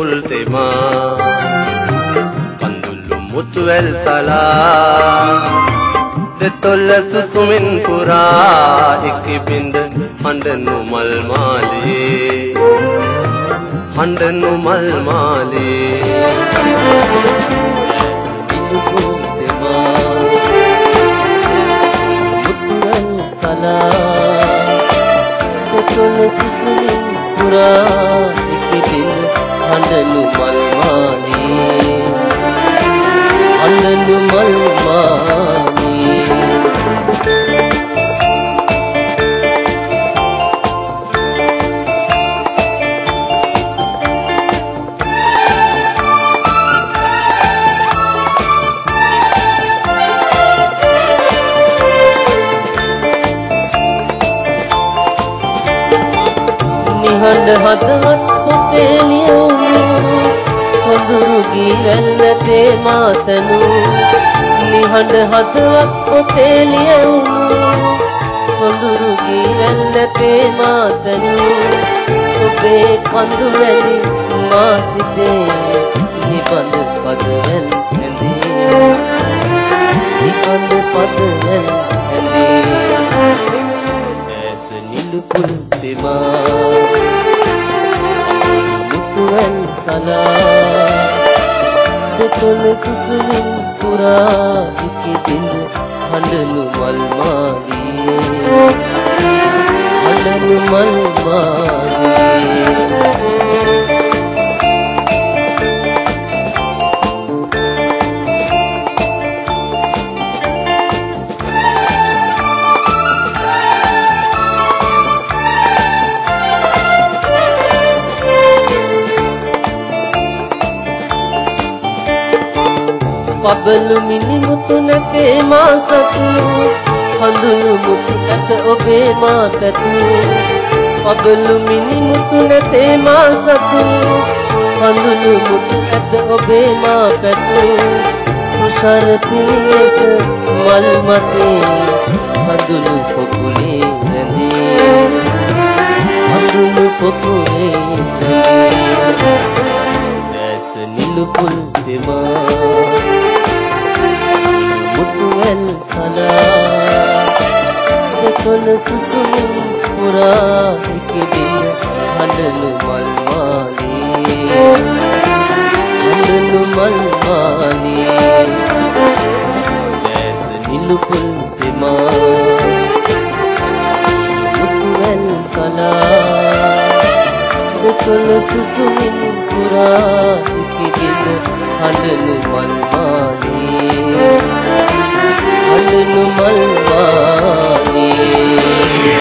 ಪುಲ್ತೆಮಾ ಪಂದುಲ್ಲು ಮುತ್ತುವೆಲ್ ಸಲಾ දෙතොල්ලසු සුමින් පුරා. එක්කි බින්ද හඬනු මල්. මාලේ හඬනු මල්. මාලේ සලා. කොතොල සුසුමින් පුරා. නිහඬ හදවත් පොතේ ලියවුණු සොඳුරු ගී වැල්ල තේමාතනු නිහඬ හදවත් පොතේ ලියවුණු සොඳුරු ගී වැල්ල තේමාතනු ඔබේ කඳු වැලි මා සිතේ නිබඳ පදවැල් ඇඳේ. නිබඳ පදවැල් ඇඳේ. නිලුපුල් තෙමා සලා දෙතොල සුසුමින් පුරා ඉකිබිඳ හඬනු මල් මාලී හඬනු මල් මාලී පබළු මිනිමුතු නැතේ මා සතු. හඳුනු මුතු ඇත ඔබේ මා පැතු. පබළු මිනිමුතු නැතේ මා සතු. හඳුනු මුතු ඇත ඔබේ මා පැතු. කුසර පිරිස මල් මතේ හඳුනු පොකුලේ රැඳේ. හඳුනු පොකුලේ රැඳේ. දැස නිලුපුල් දෙමා. දෙතොල සුසුමින් පුරා එකදින හඬනු මල් මාලේ හඬනු මල් මාලේ දැස නිලුපුල් දෙමා. මුතුවැල් සලා. දෙතොල සුසුමින් පුරා එකදින හඬනු මල් මාලේ හඬනු මල් මාලේ